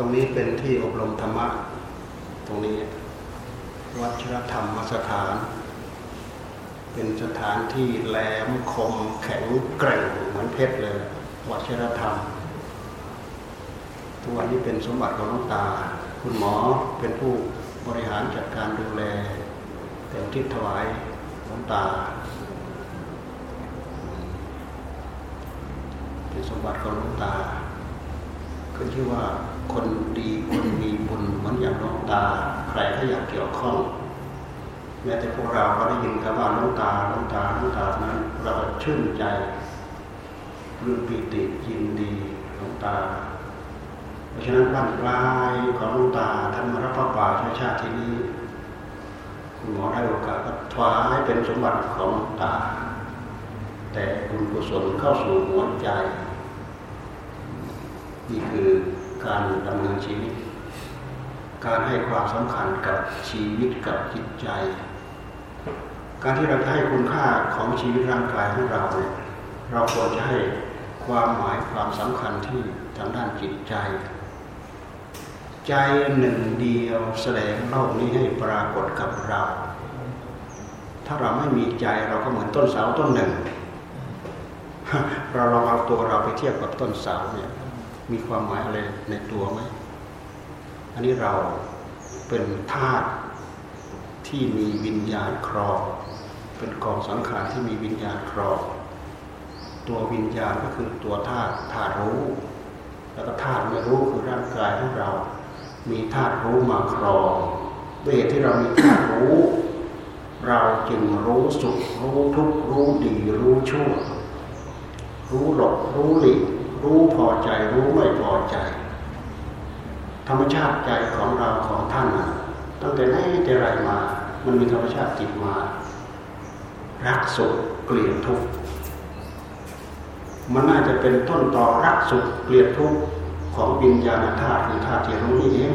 ตรงนี้เป็นที่อบรมธรรมะ ตรงนี้ วัชรธรรมสถาน เป็นสถานที่แหลมคมแข็งแกร่งเหมือนเพชรเลย วัชรธรรมทุกวันนี้เป็นสมบัติของลวงตา คุณหมอเป็นผู้บริหารจัดการดูแลเต็มที่ถวายลวงตา เป็นสมบัติของลวงตาขึ้นชื่อว่า คนดีคนมีบุญเหมือนอย่างหลวงตา ใครก็อยากเกี่ยวข้อง แม้แต่พวกเราเราได้ยินคำว่าหลวงตาหลวงตาหลวงตานั้น เราชื่นใจรื่นปีติยินดีหลวงตา เพราะฉะนั้นบ้านปลายของหลวงตาท่านมารับพระป่าชาชาติที่นี้คุณหมอได้โอกาสก็ถวายเป็นสมบัติของหลวงตา แต่บุญกุศลเข้าสู่หัวใจ นี่คือ การดำเนินชีวิต การให้ความสำคัญกับชีวิตกับจิตใจ การที่เราจะให้คุณค่าของชีวิตร่างกายของเราเนี่ยเราควรจะให้ความหมายความสำคัญที่ทางด้านจิตใจ ใจหนึ่งเดียวแสดงโลกนี้ให้ปรากฏกับเรา ถ้าเราไม่มีใจเราก็เหมือนต้นเสาต้นหนึ่ง เราลองเอาตัวเราไปเทียบกับต้นเสาเนี่ย มีความหมายอะไรในตัวไหม อันนี้เราเป็นธาตุที่มีวิญญาณครอง เป็นกองสังขารที่มีวิญญาณครอง ตัววิญญาณก็คือตัวธาตุธาตุรู้ แล้วก็ธาตุไม่รู้คือร่างกายของเรา มีธาตุรู้มาครองด้วยเหตุที่เรามีธาตุรู้ เราจึงรู้สุขรู้ทุกข์รู้ดีรู้ชั่ว รู้หลบรู้หลีก รู้พอใจรู้ไม่พอใจ ธรรมชาติใจของเราของท่านตั้งแต่ไหนแต่ไรมา มันมีธรรมชาติจิตมา รักสุขเกลียดทุกข์มันน่าจะเป็นต้นต่อรักสุขเกลียดทุกข์ของวิญญาณธาตุคือธาตุที่รู้นี่เอง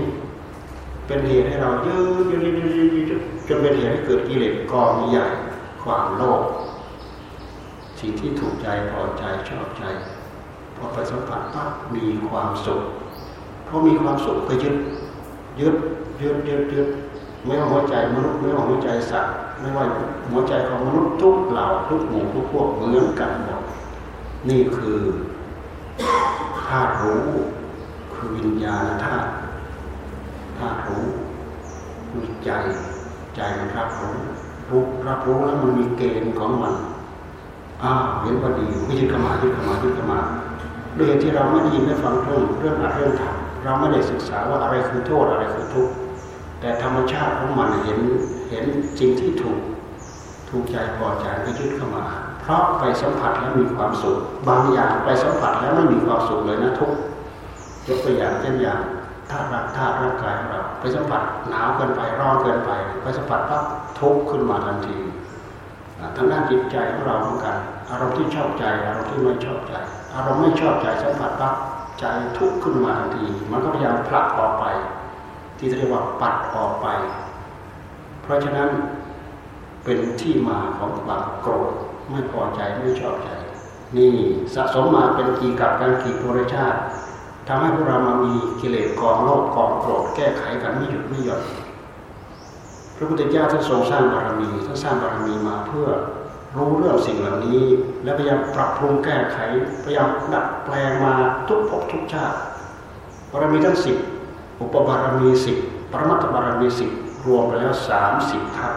เป็นเหตุให้เราเยอะๆจนเป็นเหตุให้เกิดกิเลสกองใหญ่ความโลภสิ่งที่ถูกใจพอใจชอบใจ พอไปสัมผัสปั๊บมีความสุขเพราะมีความสุขก็ยึดยึดยึดยึดยึดไม่ว่าหัวใจมนุษย์ไม่ว่าหัวใจสัตว์ไม่ว่าหัวใจของมนุษย์ทุกเหล่าทุกหมู่ทุกพวกเหมือนกันหมดนี่คือธาตุรู้คือวิญญาณธาตุธาตุรู้มีใจใจมันรับรู้รู้รับรู้แล้วมันมีเกณฑ์ของมันอ้าวเห็นว่าดีไม่ยึดเข้ามายึดเข้ามายึดเข้ามา ด้วยที่เราไม่ได้ยินได้ฟังเรื่องเรื่องอะไรเรื่องธรรมเราไม่ได้ศึกษาว่าอะไรคือโทษอะไรคือทุกข์แต่ธรรมชาติของมันเห็นเห็นจริงที่ถูกถูกใจพอใจก็ยึดเข้ามา เพราะไปสัมผัสแล้วมีความสุข บางอย่างไปสัมผัสแล้วไม่มีความสุขเลยนะทุกยกตัวอย่างเช่นอย่างธาตุรักธาตุร่างกายของเราไปสัมผัสหนาวเกินไปร้อนเกินไปไปสัมผัสปั๊บทุกข์ขึ้นมาทันทีทางด้านจิตใจของเราเหมือนกัน อารมณ์ที่ชอบใจอารมณ์ที่ไม่ชอบใจ อารมณ์ไม่ชอบใจสัมผัสปั๊บใจทุกข์ขึ้นมาทันที มันก็พยายามผลักออกไป ที่เรียกว่าปัดออกไป เพราะฉะนั้นเป็นที่มาของความโกรธไม่พอใจไม่ชอบใจ นี่สะสมมาเป็นกี่กับการกี่ปรชาติทำให้พวกเรามามีกิเลสกองโลภกองโกรธแก้ไขกันไม่หยุดไม่หย่อนพระพุทธเจ้าท่านทรงสร้างบารมีท่านสร้างบารมีมาเพื่อ รู้เรื่องสิ่งเหล่านี้ และพยายามปรับปรุงแก้ไข พยายามดัดแปลงมาทุกภพทุกชาติบารมีทั้งสิบอุปบารมีสิบปรมัตถบารมีสิบรวมไปแล้วสามสิบทัศ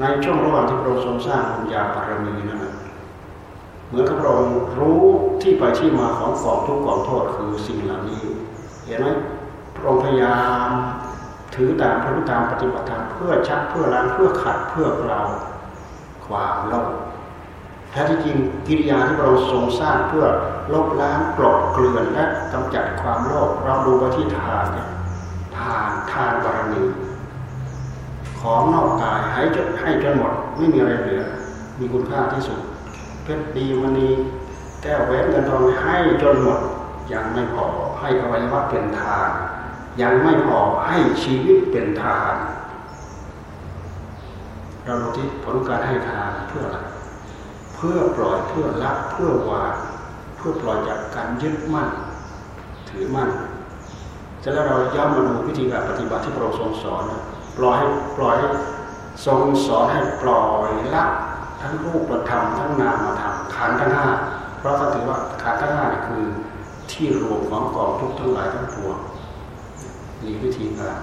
ในช่วงระหว่างที่พระองค์ทรงสร้างบุญญาบารมีนั้นเหมือนกับพระองค์รู้ที่ไปที่มาของกองทุกกองโทษคือสิ่งเหล่านี้ เห็นไหมพระองค์พยายามถือตามพระพุทธตามปฏิบัติธรรมเพื่อชักเพื่อล้างเพื่อขัดเพื่อเปล่า ความโลภแท้ที่จริงกิริยาที่เราทรงสร้างเพื่อลบล้างกลบเกลื่อนและกำจัดความโลภเราดูไปที่ทานเนี่ยทานทานบารมีของนอกกายให้จนให้จนหมด ไม่มีอะไรเหลือ มีคุณค่าที่สุดเพชรดีมันนีแก้วแหวนเงินทองให้จนหมด ยังไม่พอให้อวัยวะเป็นทาน ยังไม่พอให้ชีวิตเป็นทาน เราดูที่ผลการให้ทานเพื่ออะไรเพื่อปล่อยเพื่อละเพื่อวางเพื่อปล่อยจากการยึดมั่น ถือมั่นเสร็จแล้วเราย้อนมาดูวิธีการปฏิบัติที่พระองค์ทรงสอนปล่อยให้ปล่อยทรงสอนให้ปล่อยละทั้งรูปธรรมทั้งนามธรรมขันธ์ทั้งห้าเพราะท่านถือว่าขันธ์ทั้งห้าคือที่รวมของกองทุกทั้งหลายทั้งปวงนี่วิธีการ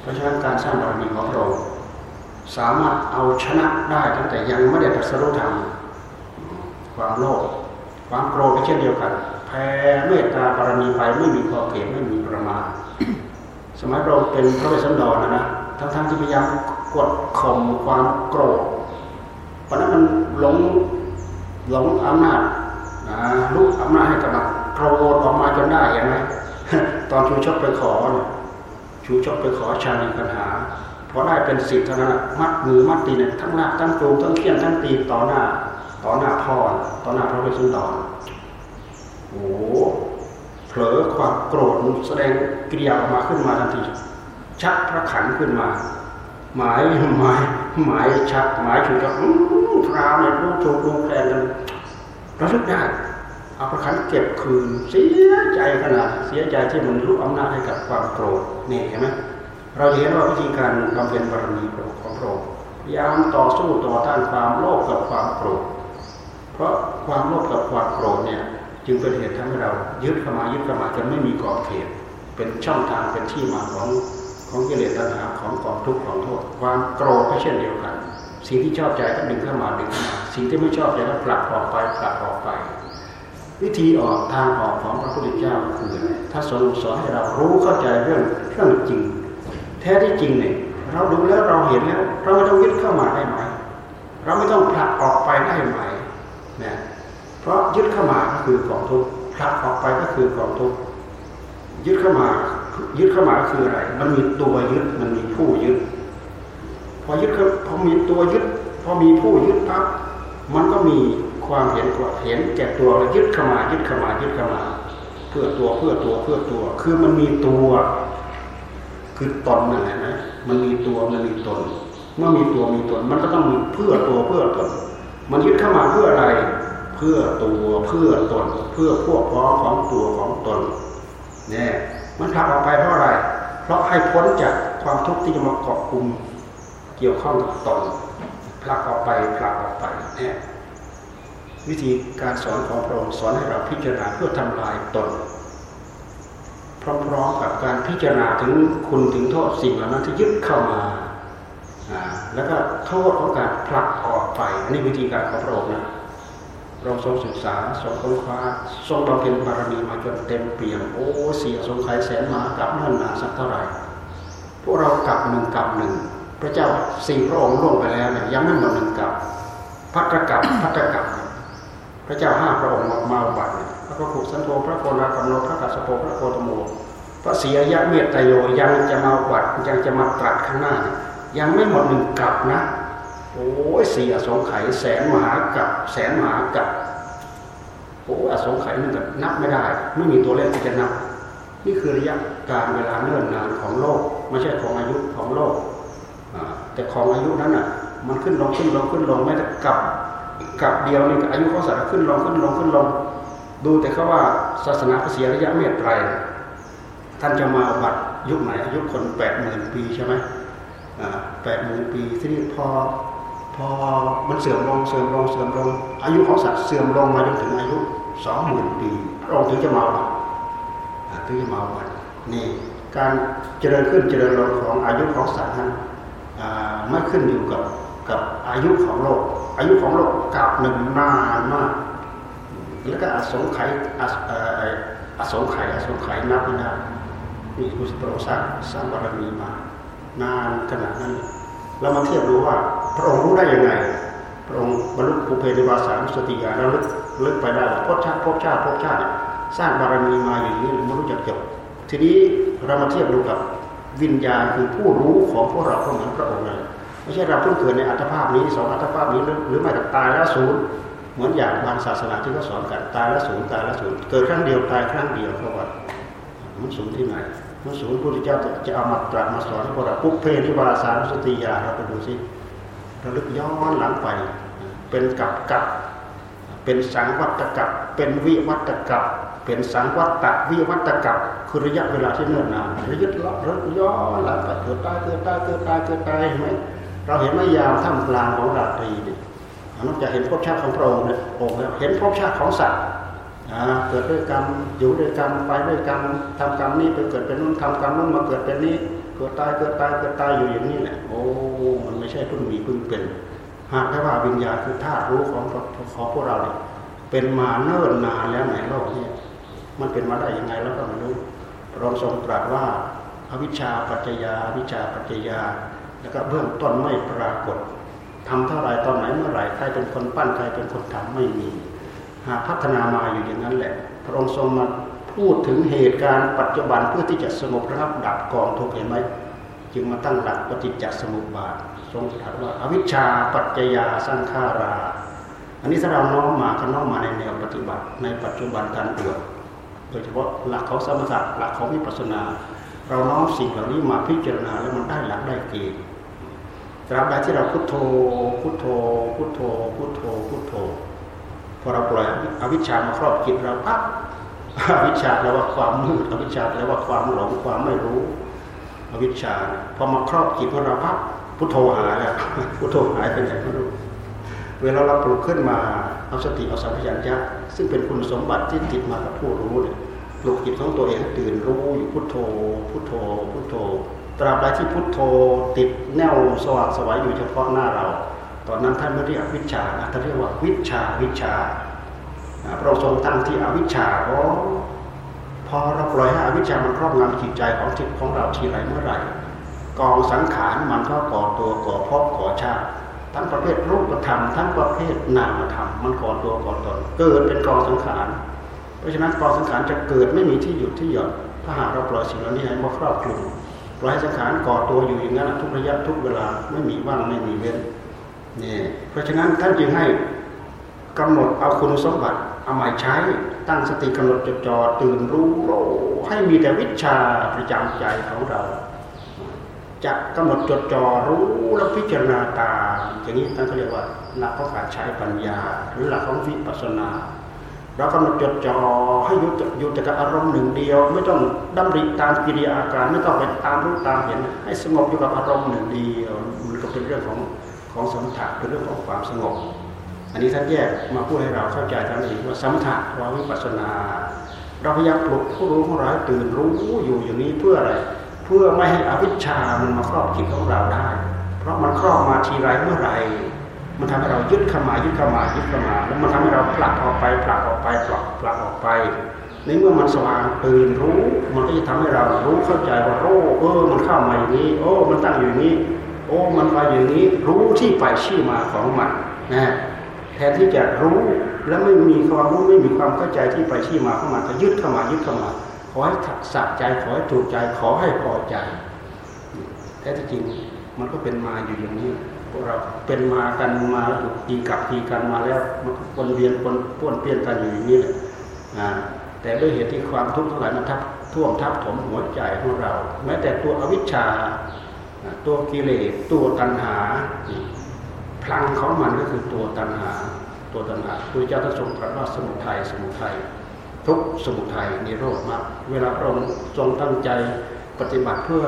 เพราะฉะนั้นการสร้างบารมีของเรา สามารถเอาชนะได้ตั้งแต่ยังไม่ได้ตรัสรู้ธรรมความโลภความโกรธก็เช่นเดียวกันแผ่เมตตาบารมีไปไม่มีขอบเขตไม่มีประมาณสมัยเราเป็นพระเวสสันดรนะนะทั้งๆที่พยายามกดข่มความโกรธเพราะนั้นมันหลงหลงอำนาจลุกอำนาจให้กับมันโกรธออกมาจนได้เห็นไหมตอนชูชกไปขอชูชกไปขอชาลีปัญหา พอได้เป็นสิทธิ์เท่านั้นมัดมือมัดตีเนี่ยทั้งลากทั้งจูงทั้งเขี้ยนทั้งตีต่อหน้า ต่อหน้าพ่อต่อหน้าพระเวสสันดรโอ้เผลอความโกรธแสดงกิริยาออกมาขึ้นมาทันทีชักพระขันขึ้นมา หมายหมายหมายชักหมายฉุดก็พราวเนี่ยลูกถูกลูกแทนกันระลึกได้เอาพระขันเก็บคืนเสียใจขนาดเสียใจที่มันรู้อำนาจให้กับความโกรธนี่เห็นไหม เราเห็นว่าวิธีการบำเพ็ญบารมีของพระองค์พยายามต่อสู้ต่อต้านความโลภกับความโกรธ เพราะความโลภกับความโกรธเนี่ยจึงเป็นเหตุทำให้เรายึดเข้ามายึดเข้ามาจนไม่มีขอบเขต เป็นช่องทางเป็นที่มาของของกิเลสตัณหาของกองทุกข์ของโทษ ความโกรธก็เช่นเดียวกัน สิ่งที่ชอบใจก็ดึงเข้ามาดึงเข้ามาสิ่งที่ไม่ชอบใจก็ผลักออกไปผลักออกไป วิธีออกทางออกของพระพุทธเจ้าคืออะไรถ้าทรงสอนให้เรารู้เข้าใจเรื่องเรื่องจริง แท้ที่จริงเนี่ยเราดูแล้วเราเห็นแล้ว เราไม่ต้องยึดเข้ามาได้ไหม เราไม่ต้องผลักออกไปได้ไหมเนี่ยเพราะยึดเข้ามาก็คือกองทุกข์ผลักออกไปก็คือกองทุกข์ยึดเข้ามายึดเข้ามาคืออะไร มันมีตัวยึดมันมีผู้ยึด พอยึดพอมีตัวยึด พอมีผู้ยึดปั๊บมันก็มีความเห็นกว่าเห็นแก่ตัวแล้วยึดเข้ามายึดเข้ามายึดเข้ามา เพื่อตัวเพื่อตัวเพื่อตัว คือมันมีตัว คือตนนั่นแหละนะมันมีตัวมันมีตน เมื่อมีตัวมีตน มันก็ต้องมีเพื่อตัวเพื่อตน มันยึดเข้ามาเพื่ออะไร เพื่อตัวเพื่อตน เพื่อพวกพ้องของตัวของตน เนี่ย มันผลักออกไปเพราะอะไร เพราะให้พ้นจากความทุกข์ที่จะมาเกาะกลุ่มเกี่ยวข้องกับตนผลักออกไปผลักออกไปเนี่ยวิธีการสอนของพระองค์สอนให้เราพิจารณาเพื่อทำลายตน พร้อมๆกับการพิจารณาถึงคุณถึงโทษสิ่งเหล่านั้นที่ยึดเข้ามา แล้วก็โทษของการผลักออกไปอันนี้วิธีการของพระองค์นะเราทรงศึกษาทรงค้นคว้าทรงบำเพ็ญบารมีมาจนเต็มเปี่ยมโอ้เสียสงไขยแสนมากับนิ่นนาสักเท่าไหร่พวกเรากับหนึ่งกับหนึ่งพระเจ้าสี่พระองค์ล่วงไปแล้วเนี่ยยังไม่หมดหนึ่งกับพัตรกับพัตรกับพระเจ้าห้าพระองค์มาบัตร พระพุทธสันโธพระโกนาคัมโนพระกัสสโปพระโคตโมพระเสียยะเมตตโยยังจะมาบัตรยังจะมาตรัสข้างหน้า ยังไม่หมดหนึ่งกับนะ โอ้ยสี่อสงไขยแสนมหากับแสนมหากับโอ้อสงไขยนั่นก็นับไม่ได้ ไม่มีตัวเลขที่จะนับ นี่คือระยะการเวลาเนิ่อนนานของโลก ไม่ใช่ของอายุของโลกแต่ของอายุนั้นอะ มันขึ้นลงขึ้นลงขึ้นลงไม่แต่กับกับเดียวนี่อายุของสัตว์ขึ้นลงขึ้นลงขึ้นลง ดูแต่เขาว่าศาสนาเสียระยะเมตไตรท่านจะมาบัตรยุคไหนอายุคนแปดหมื่นปีใช่ไหมแปดหมื่นปีที่นี่พอพอมันเสื่อมลงเสื่อมลงเสื่อมลง อายุของสัตว์เสื่อมลงมาจนถึงอายุสองหมื่นปีพระองค์ถึงจะมาวัดถึงจะมาวัดนี่การเจริญขึ้นเจริญลงของอายุของสัตว์นั้นไม่ขึ้นอยู่กับกับอายุของโลก อายุของโลกกับหนึ่งนานมาก แล้วก็อสงไขยอสงไขยอสงไขยนับไม่ได้นี่คือพระองค์สร้างสร้างบารมีมานานขนาดนั้นเรามาเทียบดูว่า พระองค์รู้ได้ยังไง พระองค์บรรลุภูเพนิวาสานุสติญาณแล้วลึกลึกไปได้พบชาติพบชาติพบชาติสร้างบารมีมาอย่างนี้ไม่รู้จักจบทีนี้เรามาเทียบดูกับวิญญาณคือผู้รู้ของพวกเราเหมือนพระองค์เลยไม่ใช่เราเพิ่งเกิดในอัตภาพนี้สองอัตภาพนี้หรือไม่ตายแล้วศูนย์ เหมือนอย่างบางศาสนาที่เขาสอนกันตายแล้วศูนย์ตายแล้วศูนย์เกิดครั้งเดียวตายครั้งเดียวเขาว่ามันศูนย์ที่ไหนพระสูงพระพุทธเจ้าจะเอามาตรัสมาสอนพวกเราปุ๊บเพนิวาสารสติยาเราไปดูสิระลึกย้อนหลังไป เป็นกับกับเป็นสังวัตกับเป็นวิวัตกับเป็นสังวัตตะวิวัตกับคือระยะเวลาที่เนิ่นนานระยะระย้อนหลังไปเกิดตายเกิดตายเกิดตายเกิดตายเห็นไหมเราเห็นไม่ยาวท่ามกลางของราตรีเนี่ย นอกจากเห็นภพชาติของพระองค์เนี่ยองค์เห็นภพชาติของสัตว์เกิดด้วยกรรมอยู่ด้วยกรรมไปด้วยกรรมทำกรรมนี้ไปเกิดเป็นนู้นทำกรรมนู้นมาเกิดเป็นนี้เกิดตายเกิดตายเกิดตายอยู่อย่างนี้แหละโอ้มันไม่ใช่เพิ่งมีเพิ่งเป็น หากแค่ว่าวิญญาณคือธาตุรู้ของของพวกเราเนี่ยเป็นมาเนิ่นนานแล้วในโลกนี้มันเป็นมาได้ยังไงแล้วก็ไม่รู้พระองค์ทรงตรัสว่าอวิชชาปัจจยาวิชาปัจจยา แล้วก็เบื้องต้นไม่ปรากฏ ทำเท่าไรตอนไหนเมื่อไหร่ใครเป็นคนปั้นใครเป็นคนทำไม่มี หาพัฒนามาอยู่อย่างนั้นแหละ พระองค์ทรงมาพูดถึงเหตุการณ์ปัจจุบันเพื่อที่จะสงบระงับดับกองทุกข์เห็นไหมจึงมาตั้งหลักปฏิจจสมุปบาททรงตรัสว่าอวิชชาปัจจยาสังขารา อันนี้ถ้าเราน้อมมาก็น้อมมาในแนวปฏิบัติในปัจจุบันการบวชโดยเฉพาะหลักของสมถะหลักของวิปัสสนา เราน้อมสิ่งเหล่านี้มาพิจารณาแล้วมันได้หลักได้เกณฑ์ ตราบใดที่เราพุทโธ พุทโธ พุทโธ พุทโธ พุทโธ พอเราปล่อยอวิชชามาครอบจิตเราปั๊บอวิชชาแปลว่าความมืด อวิชชาแปลว่าความหลง ความไม่รู้ อวิชชา พอมาครอบจิตของเราปั๊บพุทโธหายแล้วพุทโธหายไปไหนไม่รู้ เวลาเราปลุกขึ้นมาเอาสติเอาสัมผัสัญาซึ่งเป็นคุณสมบัติที่ติดมากับผู้รู้เนี่ยปลุกจิตของตัวเองให้ตื่นรู้อยู่พุทโธ พุทโธ พุทโธ ตราบใดที่พุทโธติดแนวสว่างสวัยอยู่เฉพาะหน้าเรา ตอนนั้นท่านไม่เรียกวิชาท่านเรียกว่าวิชาวิชาพระทรงตั้งที่อวิชชาเพราะพอเราปล่อยให้อวิชชามันครอบงำจิตใจของจิตของเราทีไรเมื่อไหร่กองสังขารมันก็ก่อตัวก่อพบก่อชาติทั้งประเภทรูปธรรมทั้งประเภทนามธรรมมันก่อตัวก่อตนเกิดเป็นกองสังขารเพราะฉะนั้นกองสังขารจะเกิดไม่มีที่หยุดที่หย่อนถ้าหากเราปล่อยสิ่งเหล่านี้ให้มาครอบคลุม ล่อยสังขารก่อตัวอยู่อย่างนั้นทุกระยะทุกเวลาไม่มีว่างไม่มีเว้นนี่เพราะฉะนั้นท่านจึงให้กำหนดเอาคุณสมบัติเอามาใช้ตั้งสติกำหนดจดจ่อตื่นรู้โรให้มีแต่วิชาประจำใจของเรา จะกำหนดจดจ่อรู้และพิจารณาตามอย่างนี้ท่านเขาเรียกว่าหลักของการใช้ปัญญา หรือหลักของวิปัสสนา เรากำหนดจดจ่อให้ยุติอยู่แต่กับอารมณ์หนึ่งเดียว ไม่ต้องดำริตามกิริยาอาการ ไม่ต้องไปตามรู้ตามเห็น ให้สงบอยู่กับอารมณ์หนึ่งเดียวมันก็เป็นเรื่องของของสมถะเป็นเรื่องของความสงบ อันนี้ท่านแยกมาพูดให้เราเข้าใจท่านเองว่าสมถะว่าวิปัสสนา เราพยายามปลุกผู้รู้ของเราตื่นรู้อยู่อย่างนี้เพื่ออะไร เพื่อไม่ให้อวิชชามันมาครอบจิตของเราได้ เพราะมันครอบมาทีไรเมื่อไหร่ มันทำให้เรายึดขมายึดขมายึดขมาแล้วมันทำให้เราผลักออกไปผลักออกไปผลักผลักออกไปในเมื่อมันสว่างตื่นรู้ มันก็จะทำให้เรารู้เข้าใจว่าโอ้เออ มันเข้ามาอย่างนี้ โอ้ มันตั้งอยู่นี้ โอ้มันไปอย่างนี้ รู้ที่ไปชื่อมาของมันนะแทนที่จะรู้แล้วไม่มีความรู้ไม่มีความเข้าใจที่ไปที่มาของมันก็ยึดเข้ามายึดเข้ามาขอให้สะใจขอให้ถูกใจขอให้พอใจแท้ที่จริงมันก็เป็นมาอยู่อย่างนี้ เราเป็นมากันมาถูกตีกับตีกันมาแล้วมันวนเวียนวนป้วนเปี้ยนกันอยู่อย่างนี้แหละแต่ด้วยเหตุที่ความทุกข์ทั้งหลายมันทับท่วมทับถมหัวใจของเรา แม้แต่ตัวอวิชชาตัวกิเลสตัวตัณหาพลังของมันก็คือตัวตัณหา ตัวตัณหาพระเจ้าท่านทรงตรัสว่าสมุทัยสมุทัยทุกสมุทัยนิโรธมากเวลาพระองค์ทรงตั้งใจปฏิบัติเพื่อ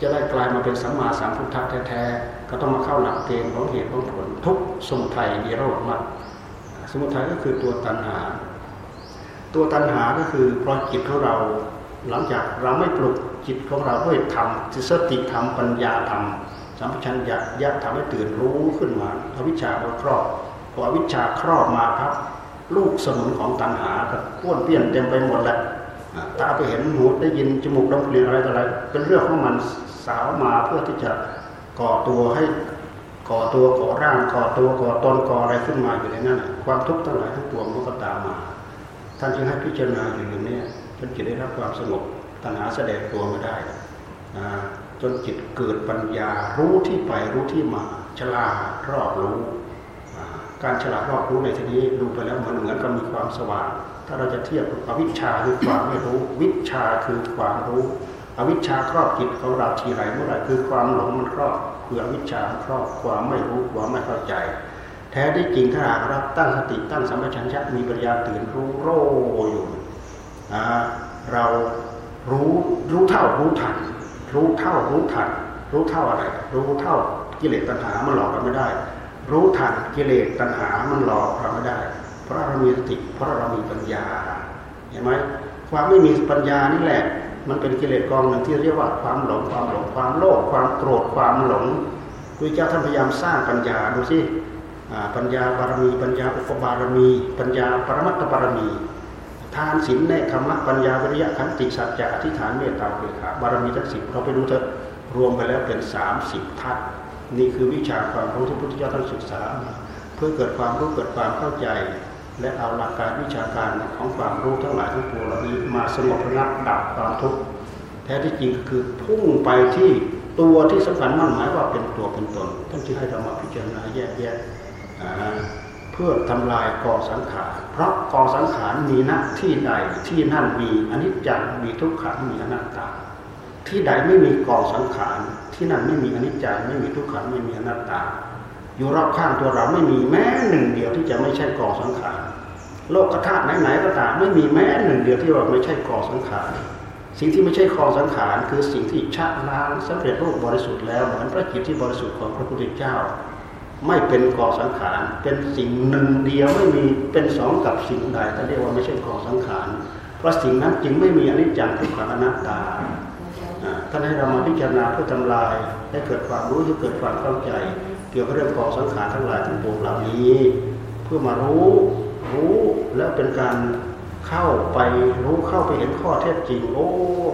จะได้กลายมาเป็นสัมมาสัมพุทธะแท้ๆ ก็ต้องมาเข้าหลักเกณฑ์ของเหตุของผลทุกสมุทัยนิโรธมากสมุทัยก็คือตัวตัณหา ตัวตัณหาก็คือเพราะจิตของเราหลังจากเราไม่ปลุกจิตของเราด้วยธรรมสติธรรมปัญญาธรรมสัมปชัญญะยะทำให้ตื่นรู้ขึ้นมาอวิชชาครอบพออวิชชาครอบมาครับ ลูกสมุนของตัณหาก็พ้วนเปี้ยนเต็มไปหมดแหละตาไปเห็นหูได้ยินจมูกดมกลิ่นอะไรต่ออะไร เป็นเรื่องของมันสาวมาเพื่อที่จะ ก่อตัวให้ก่อตัวก่อร่างก่อตัวก่อตนก่ออะไรขึ้นมาอยู่ในนั้นความทุกข์ทั้งหลายทั้งปวงมันก็ตามมา ท่านจึงให้พิจารณาอยู่อย่างนี้จนจิตได้รับความสงบตัณหาแสดงตัวมาได้จนจิตเกิดปัญญารู้ที่ไปรู้ที่มา ฉลาดรอบรู้การฉลาดรอบรู้ในที่นี้ดูไปแล้วเหมือนเหมือนกับมีความสว่าง ถ้าเราจะเทียบกับวิชชาคือความไม่รู้ วิชาคือความรู้ อวิชชาครอบจิตของเราทีไรเมื่อไรคือความหลงมันครอบคืออวิชชาครอบความไม่รู้ความไม่เข้าใจ แท้ที่จริงถ้าหากเราตั้งสติตั้งสัมปชัญญะมีปัญญาตื่นรู้โรอยู่เรารู้รู้เท่ารู้ทันรู้เท่ารู้ทันรู้เท่าอะไร รู้เท่ากิเลสตัณหามันหลอกเราไม่ได้ รู้ทันกิเลสตัณหามันหลอกเราไม่ได้ เพราะเรามีสติเพราะเรามีปัญญาเห็นไหมความไม่มีปัญญานี่แหละ มันเป็นกิเลสกองหนึ่งที่เรียกว่าความหลงความหลงความโลภความโกรธความหลงพระเจ้าท่านพยายามสร้างปัญญาดูสิปัญญาบารมีปัญญาอุปบารมี ปัญญาปรมัตถบารมีทานศีลในธรรมะปัญญาวิริยะขันติสัจจะอธิษฐานเมตตาเบิกขาบารมีทั้งสิบเราไปดูเถอะรวมไปแล้วเป็นสามสิบทัศนี่คือวิชาความรู้ที่พุทธเจ้าท่านศึกษา เพื่อเกิดความรู้เกิดความเข้าใจ และเอาหลักการวิชาการของความรู้ทั้งหลายทั้งปวงเหล่านี้มาสงบระงับดับความทุกข์แท้ที่จริงก็คือพุ่งไปที่ตัวที่สำคัญมั่นหมายว่าเป็นตัวเป็นตนท่านจึงให้เรามาพิจารณาแยกแยะเพื่อทำลายกองสังขารเพราะกองสังขารมีนักที่ใดที่นั่นมีอนิจจังมีทุกขังมีอนัตตา ที่ใดไม่มีกองสังขารที่นั่นไม่มีอนิจจังไม่มีทุกขังไม่มีอนัตตา อยู่รอบข้างตัวเราไม่มีแม้หนึ่งเดียวที่จะไม่ใช่กองสังขาร โลกธาตุไหนๆก็ตามไม่มีแม้หนึ่งเดียวที่ว่าไม่ใช่กองสังขารสิ่งที่ไม่ใช่กองสังขารคือสิ่งที่ชะล้างสำเร็จรูปบริสุทธิ์แล้วเหมือนพระจิตที่บริสุทธิ์ของพระพุทธเจ้า ไม่เป็นกองสังขารเป็นสิ่งหนึ่งเดียวไม่มีเป็นสองกับสิ่งใดท่านเรียกว่าไม่ใช่กองสังขารเพราะสิ่งนั้นจึงไม่มีอนิจจังทุกขังอนัตตาท่านให้เรามาพิจารณาเพื่อทำลายให้เกิดความรู้ให้เกิดความเข้าใจ เกี่ยวกับเรื่องกองสังขารทั้งหลายทั้งปวงเหล่านี้ เพื่อมารู้ รู้แล้วเป็นการเข้าไปรู้เข้าไปเห็นข้อเท็จจริง โอ้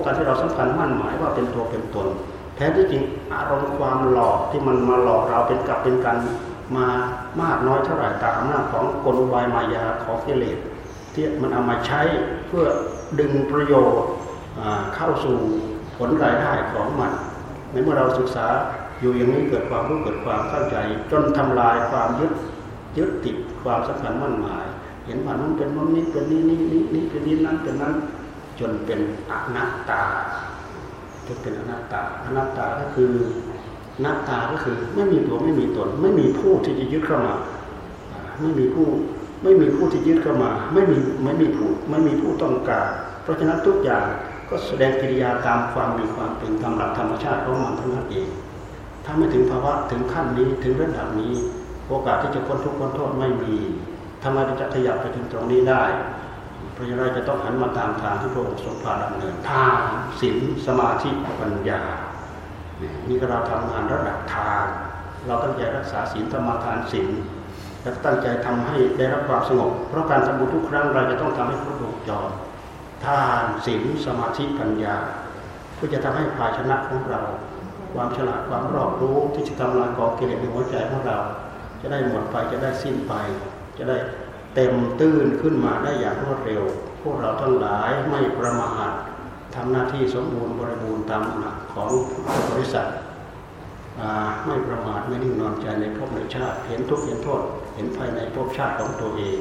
การที่เราสำคัญมั่นหมายว่าเป็นตัวเป็นตน แท้ที่จริงอารมณ์ความหลอกที่มันมาหลอกเราเป็นกับเป็นกันมามากน้อยเท่าไหร่ตามอำนาจของกลวายมายาของกิเลสที่มันเอามาใช้เพื่อดึงประโยชน์เข้าสู่ผลรายได้ของมันในเมื่อเราศึกษาอยู่อย่างนี้เกิดความรู้เกิดความเข้าใจ จนทำลายความยึดยึดติด ความสำคัญมั่นหมาย เห็นว่านั้นเป็นนั้นนี้เป็นนี้นี้นี้นี้เป็นนี้นั้นเป็นนั้นจนเป็นอนัตตาจะเป็นอนัตตาอนัตตาก็คือนัตตาก็คือไม่มีตัวไม่มีตน ไม่มีผู้ที่จะยึดเข้ามา ไม่มีผู้ไม่มีผู้ที่ยึดเข้ามา ไม่มีไม่มีผู้ไม่มีผู้ต้องการ เพราะฉะนั้นทุกอย่างก็แสดงกิริยาตามความมีความเป็นตามหลักธรรมชาติของมันทั้งนั้นเอง ถ้าไม่ถึงภาวะถึงขั้นนี้ถึงระดับนี้ โอกาสที่จะพ้นทุกข์พ้นโทษไม่มีทำไมจะขยับไปถึงตรงนี้ได้ เพราะฉะนั้นจะต้องหันมาตามทางที่พระองค์ทรงพาดำเนินทางศีลสมาธิปัญญานี่ก็เราทำงานระดับทางเราตั้งใจรักษาศีลธรรมทานศีลและตั้งใจทำให้ได้รับความสงบ เพราะการทำบุญทุกครั้งเราจะต้องทำให้ครบวงจรทานศีลสมาธิปัญญาเพื่อจะทำให้ภาชนะของเรา ความฉลาดความรอบรู้ที่จะทำลายกองกิเลสในหัวใจของเรา จะได้หมดไปจะได้สิ้นไป จะได้เต็มตื้นขึ้นมาได้อย่างรวดเร็ว พวกเราทั้งหลายไม่ประมาททำหน้าที่สมบูรณ์บริบูรณ์ตามหลักของบริษัทไม่ประมาทไม่นิ่งนอนใจในภพในชาติ เห็นทุกเห็นโทษ เห็นภายในภพชาติของตัวเอง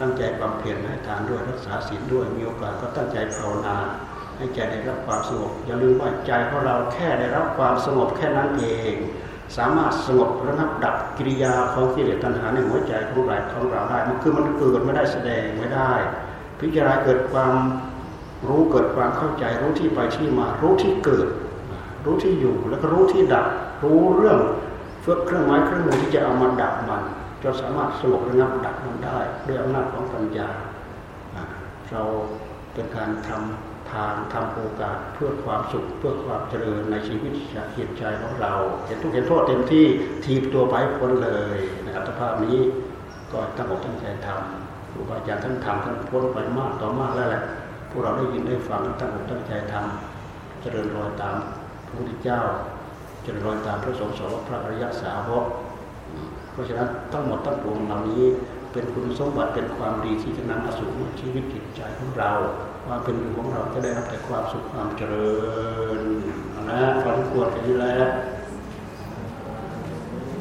ตั้งใจบำเพ็ญให้ทานด้วยรักษาศีลด้วยมีโอกาสก็ตั้งใจภาวนาให้ใจได้รับความสงบอย่าลืมว่าใจของเราแค่ได้รับความสงบแค่นั้นเอง สามารถสงบระงับดับกิริยาของกิเลสตัณหาในหัวใจของเราของเราได้มันคือมันเกิดไม่ได้แสดงไม่ได้ พิจารณาเกิดความรู้เกิดความเข้าใจรู้ที่ไปที่มา รู้ที่เกิด รู้ที่อยู่แล้วก็รู้ที่ดับ รู้เรื่องเฟื่อเครื่องไม้เครื่องมือที่จะเอามาดับมันจนสามารถสงบระงับดับมันได้ด้วยอำนาจของปัญญาเราเป็นการทำ ทางทำโอกาสเพื่อความสุขเพื่อความเจริญในชีวิตจิตใจของเรา เห็นทุกเห็นโทษเต็มที่ทีบตัวไปพ้นเลยในอัตภาพนี้ก็ตั้งอกตั้งใจทำครูบาอาจารย์ท่านทำท่านพ้นไปมากต่อมากแล้วแหละพวกเราได้ยินได้ฟังตั้งอกตั้งใจทำเจริญรอยตามพระพุทธเจ้า เจริญรอยตามพระสงฆ์สาวกพระอริยสาวกเพราะฉะนั้นทั้งหมดทั้งปวงเหล่านี้เป็นคุณสมบัติเป็นความดีที่จะนำมาสู่ชีวิตจิตใจของเรา ความเป็นอยู่ของเราจะได้รับแต่ความสุขความเจริญนะความควรแค่นี้แล้ว